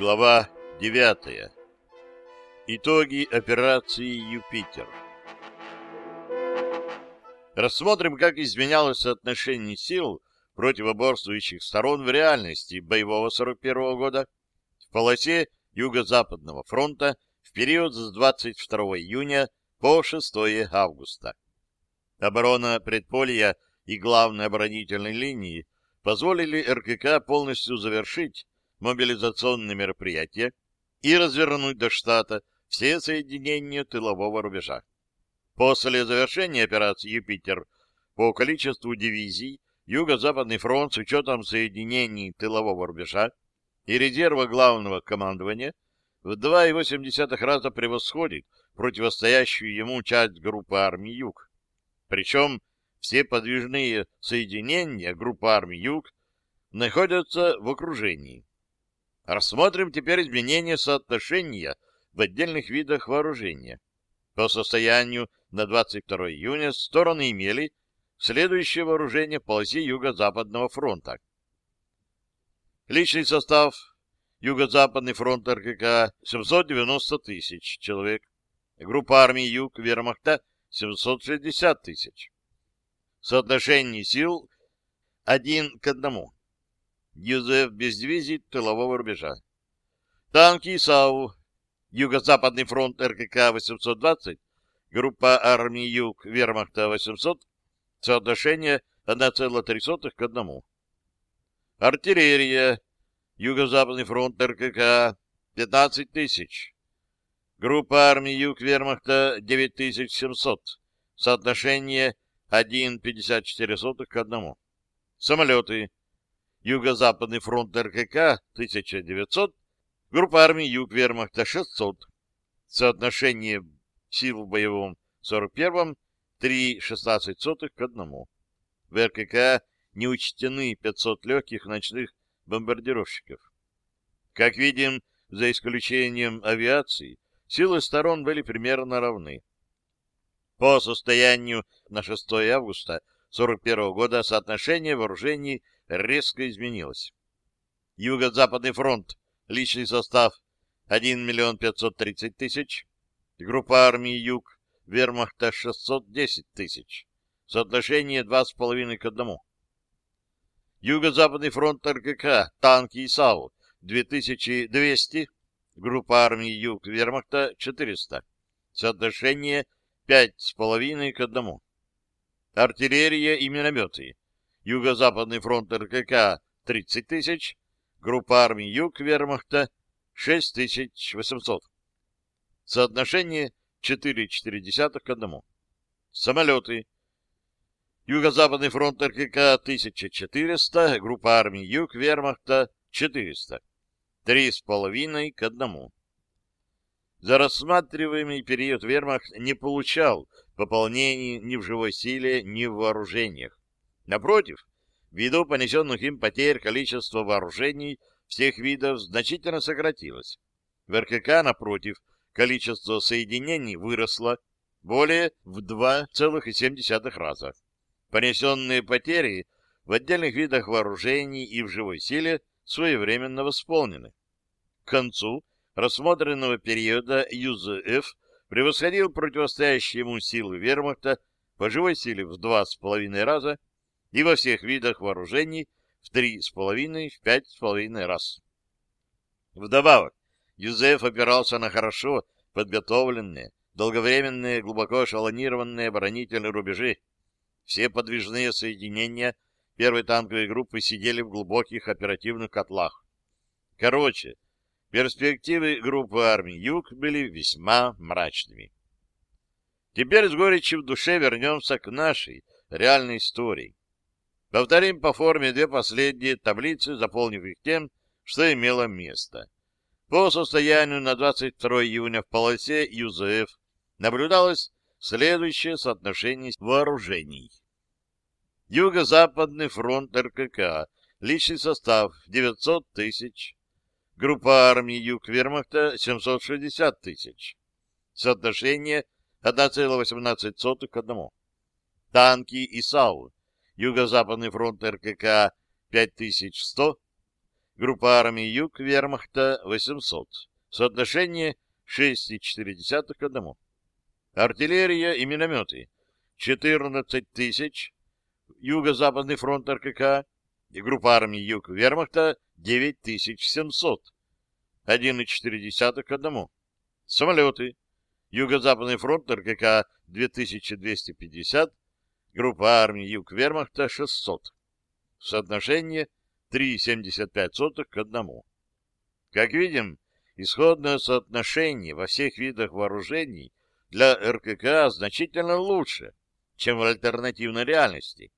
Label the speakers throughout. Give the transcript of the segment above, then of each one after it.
Speaker 1: Глава 9. Итоги операции «Юпитер». Рассмотрим, как изменялось соотношение сил противоборствующих сторон в реальности боевого 41 -го года в полосе Юго-Западного фронта в период с 22 июня по 6 августа. Оборона предполья и главной оборонительной линии позволили РКК полностью завершить мобилизационные мероприятия и развернуть до штата все соединения тылового рубежа. После завершения операции «Юпитер» по количеству дивизий Юго-Западный фронт с учетом соединений тылового рубежа и резерва главного командования в 2,8 раза превосходит противостоящую ему часть группы армий Юг. Причем все подвижные соединения группы армий Юг находятся в окружении. Рассмотрим теперь изменения соотношения в отдельных видах вооружения. По состоянию на 22 июня стороны имели следующее вооружение в полосе Юго-Западного фронта. Личный состав Юго-Западный фронт РКК 790 тысяч человек. Группа армий Юг Вермахта 760 тысяч. Соотношение сил один к одному. Юзеф без дивизий тылового рубежа. Танки ИСАУ. Юго-Западный фронт РКК 820. Группа армий Юг Вермахта 800. Соотношение 1,3 к 1. Артиллерия. Юго-Западный фронт РКК 15 тысяч. Группа армий Юг Вермахта 9700. Соотношение 1,54 к 1. Самолеты. Юго-Западный фронт РКК 1900, группа армий Юг Вермахта 600. Соотношение сил в боевом 41-м 3,16 к 1. В РКК не учтены 500 легких ночных бомбардировщиков. Как видим, за исключением авиации, силы сторон были примерно равны. По состоянию на 6 августа 1941 года соотношение вооружений резко изменилось. Юго-Западный фронт, личный состав 1 миллион 530 тысяч, группа армии Юг, вермахта 610 тысяч, соотношение 2,5 к 1. Юго-Западный фронт РКК, танки и САУ 2200, группа армии Юг, вермахта 400, соотношение 5,5 к 1. Артиллерия и минометы Юго-Западный фронт РКК 30 тысяч, группа армий Юг Вермахта 6800. Соотношение 4,4 к 1. Самолеты. Юго-Западный фронт РКК 1400, группа армий Юг Вермахта 400. 3,5 к 1. За рассматриваемый период Вермахт не получал пополнений ни в живой силе, ни в вооружениях. Напротив, ввиду понесенных им потерь количество вооружений всех видов значительно сократилось. В РКК, напротив, количество соединений выросло более в 2,7 раза. Понесенные потери в отдельных видах вооружений и в живой силе своевременно восполнены. К концу рассмотренного периода ЮЗФ превосходил противостоящие ему силы вермахта по живой силе в 2,5 раза и во всех видах вооружений в три с половиной, в пять с половиной раз. Вдобавок, Юзеф опирался на хорошо подготовленные, долговременные, глубоко эшелонированные оборонительные рубежи. Все подвижные соединения первой танковой группы сидели в глубоких оперативных котлах. Короче, перспективы группы армий Юг были весьма мрачными. Теперь с горечью в душе вернемся к нашей реальной истории. Повторим по форме две последние таблицы, заполнив их тем, что имело место. По состоянию на 22 июня в полосе ЮЗФ наблюдалось следующее соотношение вооружений. Юго-Западный фронт РКК, личный состав 900 тысяч, группа армий Юг Вермахта 760 тысяч, соотношение 1,18 к 1, танки и САУ Юго-Западный фронт РКК 5100, группа армий Юг вермахта 800. Соотношение 6,4 к 1. Артиллерия и минометы 14 тысяч. Юго-Западный фронт РКК и группа армий Юг вермахта 9700. 1,4 к 1. Самолеты. Юго-Западный фронт РКК 2250. Группа армий Юг вермахта 600. Соотношение 3,75 к 1. Как видим, исходное соотношение во всех видах вооружений для РКК значительно лучше, чем в альтернативной реальности.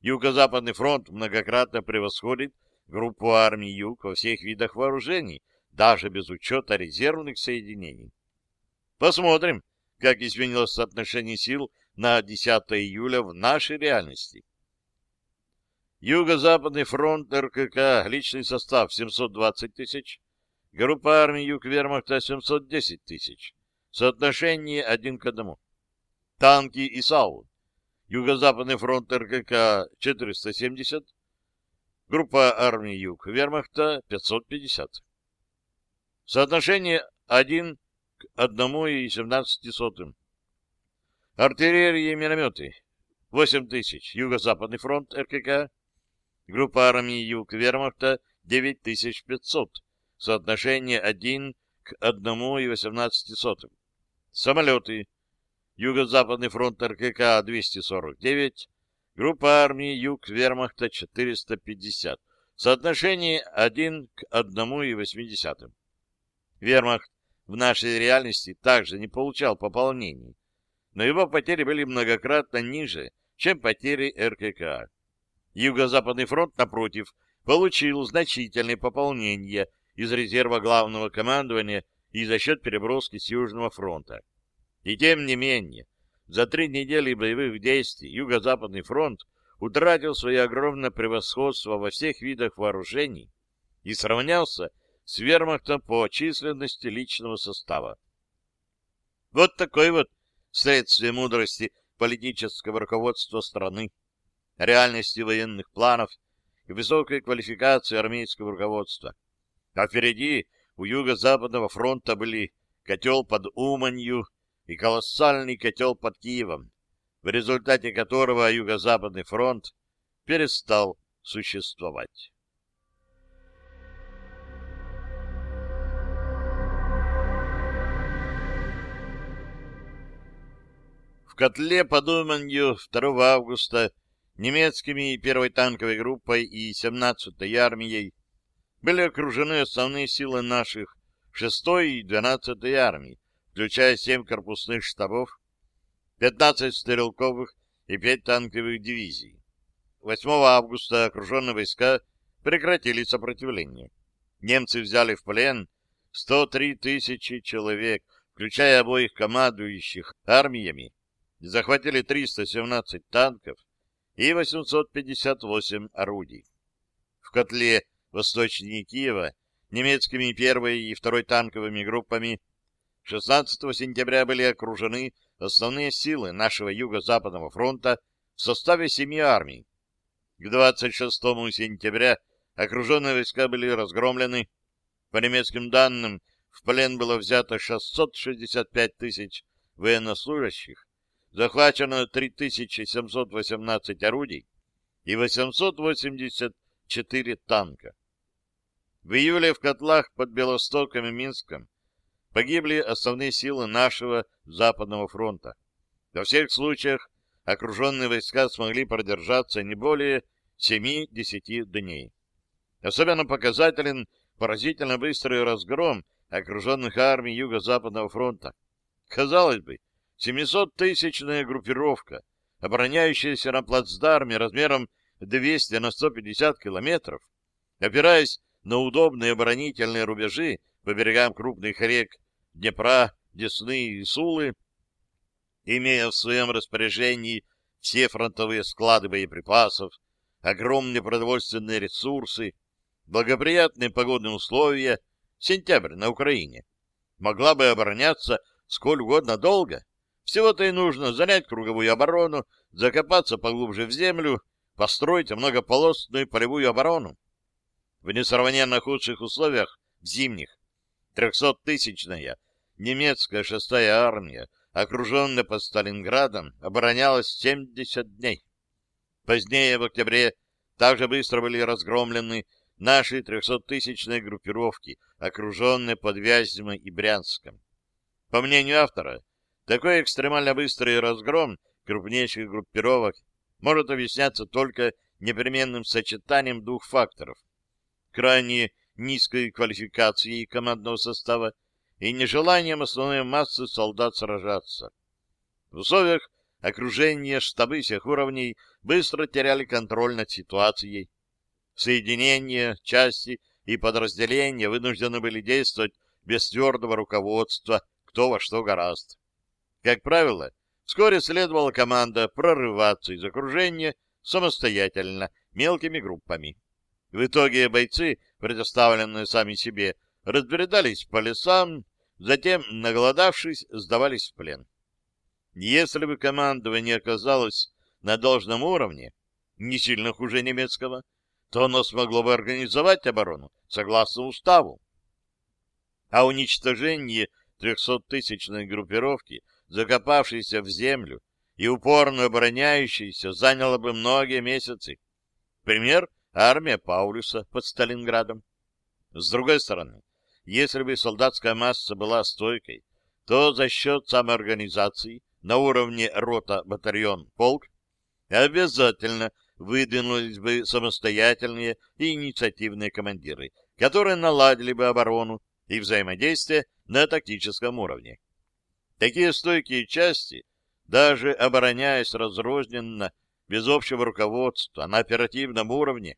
Speaker 1: Юго-Западный фронт многократно превосходит группу армий Юг во всех видах вооружений, даже без учета резервных соединений. Посмотрим, как изменилось соотношение сил на 10 июля в нашей реальности. Юго-Западный фронт РКК, личный состав 720 тысяч, группа армий Юг-Вермахта 710 тысяч, соотношение один к одному. Танки и САУ. Юго-Западный фронт РКК 470, группа армий Юг-Вермахта 550. Соотношение 1 к 1,17. Артиллерия и минометы 8 тысяч. Юго-Западный фронт РКК Группа армии Юг Вермахта 9500. Соотношение 1 к 1,18. Самолеты. Юго-Западный фронт РКК 249. Группа армии Юг Вермахта 450. Соотношение 1 к 1,8. Вермахт в нашей реальности также не получал пополнений, но его потери были многократно ниже, чем потери РКК. Юго-Западный фронт, напротив, получил значительные пополнения из резерва главного командования и за счет переброски с Южного фронта. И тем не менее, за три недели боевых действий Юго-Западный фронт утратил свое огромное превосходство во всех видах вооружений и сравнялся с вермахтом по численности личного состава. Вот такой вот следствие мудрости политического руководства страны реальности военных планов и высокой квалификации армейского руководства. А впереди у юго-западного фронта были котел под Уманью и колоссальный котел под Киевом, в результате которого юго-западный фронт перестал существовать. Котле под Уманью 2 августа немецкими первой танковой группой и 17-й армией были окружены основные силы наших 6-й и 12-й армий, включая 7 корпусных штабов, 15 стрелковых и 5 танковых дивизий. 8 августа окруженные войска прекратили сопротивление. Немцы взяли в плен 103 тысячи человек, включая обоих командующих армиями, захватили 317 танков, и 858 орудий. В котле восточнее Киева немецкими первой и второй танковыми группами 16 сентября были окружены основные силы нашего Юго-Западного фронта в составе семи армий. К 26 сентября окруженные войска были разгромлены. По немецким данным, в плен было взято 665 тысяч военнослужащих, захвачено 3718 орудий и 884 танка. В июле в котлах под Белостоком и Минском погибли основные силы нашего Западного фронта. Во всех случаях окруженные войска смогли продержаться не более 7-10 дней. Особенно показателен поразительно быстрый разгром окруженных армий Юго-Западного фронта. Казалось бы, 700-тысячная группировка, обороняющаяся на плацдарме размером 200 на 150 километров, опираясь на удобные оборонительные рубежи по берегам крупных рек Днепра, Десны и Сулы, имея в своем распоряжении все фронтовые склады боеприпасов, огромные продовольственные ресурсы, благоприятные погодные условия, сентябрь на Украине, могла бы обороняться сколь угодно долго, всего-то и нужно занять круговую оборону, закопаться поглубже в землю, построить многополосную полевую оборону. в несравненно худших условиях в зимних. Трехсоттысячная немецкая шестая армия, окруженная под Сталинградом, оборонялась 70 дней. Позднее, в октябре, также быстро были разгромлены наши трехсоттысячные группировки, окруженные под Вязьмой и Брянском. По мнению автора, такой экстремально быстрый разгром крупнейших группировок может объясняться только непременным сочетанием двух факторов. Крайне низкой квалификацией командного состава и нежеланием основной массы солдат сражаться. В условиях окружения штабы всех уровней быстро теряли контроль над ситуацией. Соединения, части и подразделения вынуждены были действовать без твердого руководства, кто во что гораст. Как правило, вскоре следовала команда прорываться из окружения самостоятельно, мелкими группами. В итоге бойцы, предоставленные сами себе, разбредались по лесам, затем, наголодавшись, сдавались в плен. Если бы командование оказалось на должном уровне, не сильно хуже немецкого, то оно смогло бы организовать оборону согласно уставу. А уничтожение трехсоттысячной группировки, закопавшейся в землю и упорно обороняющейся, заняло бы многие месяцы. Пример — армия Паулюса под Сталинградом. С другой стороны, если бы солдатская масса была стойкой, то за счет самоорганизации на уровне рота, батальон, полк обязательно выдвинулись бы самостоятельные и инициативные командиры, которые наладили бы оборону и взаимодействие на тактическом уровне. Такие стойкие части, даже обороняясь разрозненно, без общего руководства, на оперативном уровне,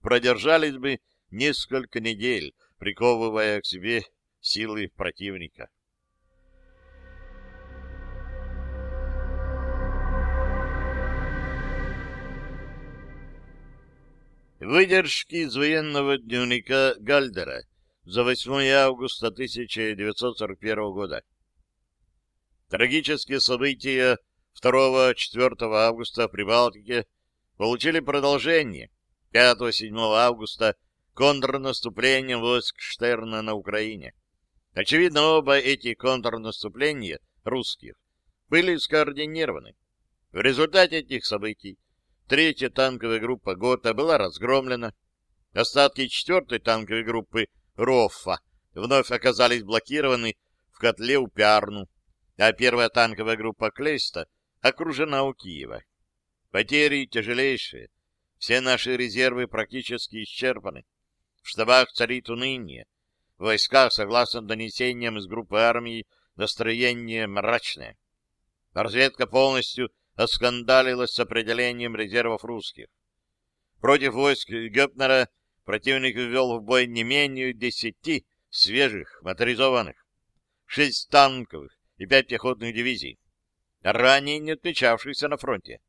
Speaker 1: продержались бы несколько недель, приковывая к себе силы противника. Выдержки из военного дневника Гальдера за 8 августа 1941 года. Трагические события 2-4 августа в Прибалтике получили продолжение 5-7 августа контрнаступлением войск Штерна на Украине. Очевидно, оба эти контрнаступления русских были скоординированы. В результате этих событий Третья танковая группа ГОТА была разгромлена. Остатки четвертой танковой группы РОФа вновь оказались блокированы в котле у Пярну, а первая танковая группа Клейста окружена у Киева. Потери тяжелейшие. Все наши резервы практически исчерпаны. В штабах царит уныние. В войсках, согласно донесениям из группы армии, настроение мрачное. Разведка полностью оскандалилась с определением резервов русских. Против войск Гёпнера противник ввел в бой не менее десяти свежих моторизованных, шесть танковых и пять пехотных дивизий, ранее не отмечавшихся на фронте.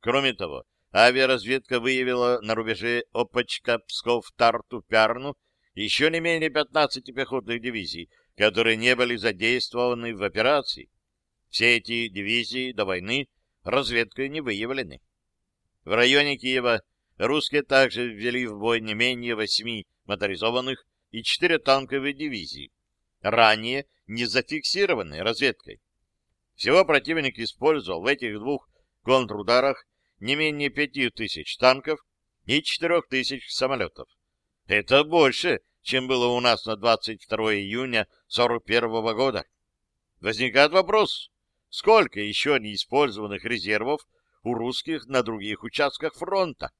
Speaker 1: Кроме того, авиаразведка выявила на рубеже Опочка, Псков, Тарту, Пярну еще не менее 15 пехотных дивизий, которые не были задействованы в операции. Все эти дивизии до войны разведкой не выявлены. В районе Киева русские также ввели в бой не менее восьми моторизованных и четыре танковые дивизии, ранее не зафиксированные разведкой. Всего противник использовал в этих двух контрударах не менее пяти тысяч танков и четырех тысяч самолетов. Это больше, чем было у нас на 22 июня 41 года. Возникает вопрос, Сколько еще неиспользованных резервов у русских на других участках фронта?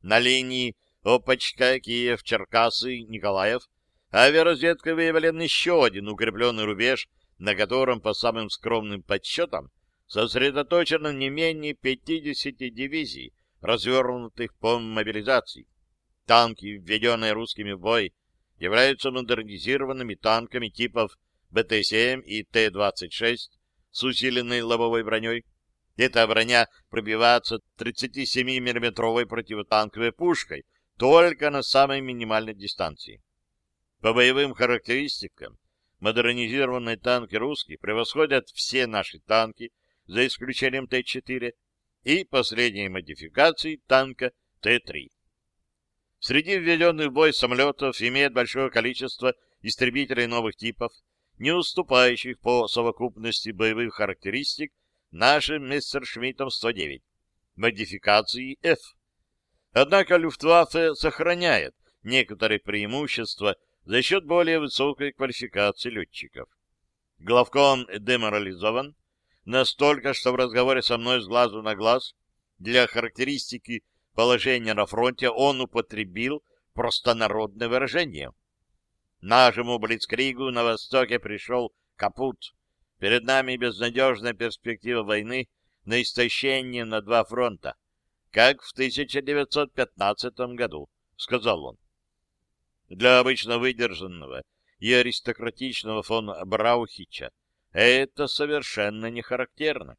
Speaker 1: На линии Опочка, Киев, Черкасы, Николаев авиаразведка выявлен еще один укрепленный рубеж, на котором, по самым скромным подсчетам, сосредоточено не менее 50 дивизий, развернутых по мобилизации. Танки, введенные русскими в бой, являются модернизированными танками типов БТ-7 и Т-26, с усиленной лобовой броней. Эта броня пробивается 37-миллиметровой противотанковой пушкой только на самой минимальной дистанции. По боевым характеристикам модернизированные танки русские превосходят все наши танки, за исключением Т-4 и последней модификации танка Т-3. В Среди введенных в бой самолетов имеет большое количество истребителей новых типов, не уступающих по совокупности боевых характеристик нашим Мессершмиттам 109, модификации F. Однако Люфтваффе сохраняет некоторые преимущества за счет более высокой квалификации летчиков. Главком деморализован настолько, что в разговоре со мной с глазу на глаз для характеристики положения на фронте он употребил простонародное выражение. Нашему Блицкригу на востоке пришел капут. Перед нами безнадежная перспектива войны на истощение на два фронта, как в 1915 году, — сказал он. Для обычно выдержанного и аристократичного фон Браухича это совершенно не характерно.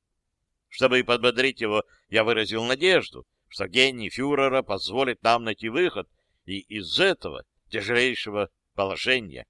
Speaker 1: Чтобы подбодрить его, я выразил надежду, что гений фюрера позволит нам найти выход и из этого тяжелейшего положения.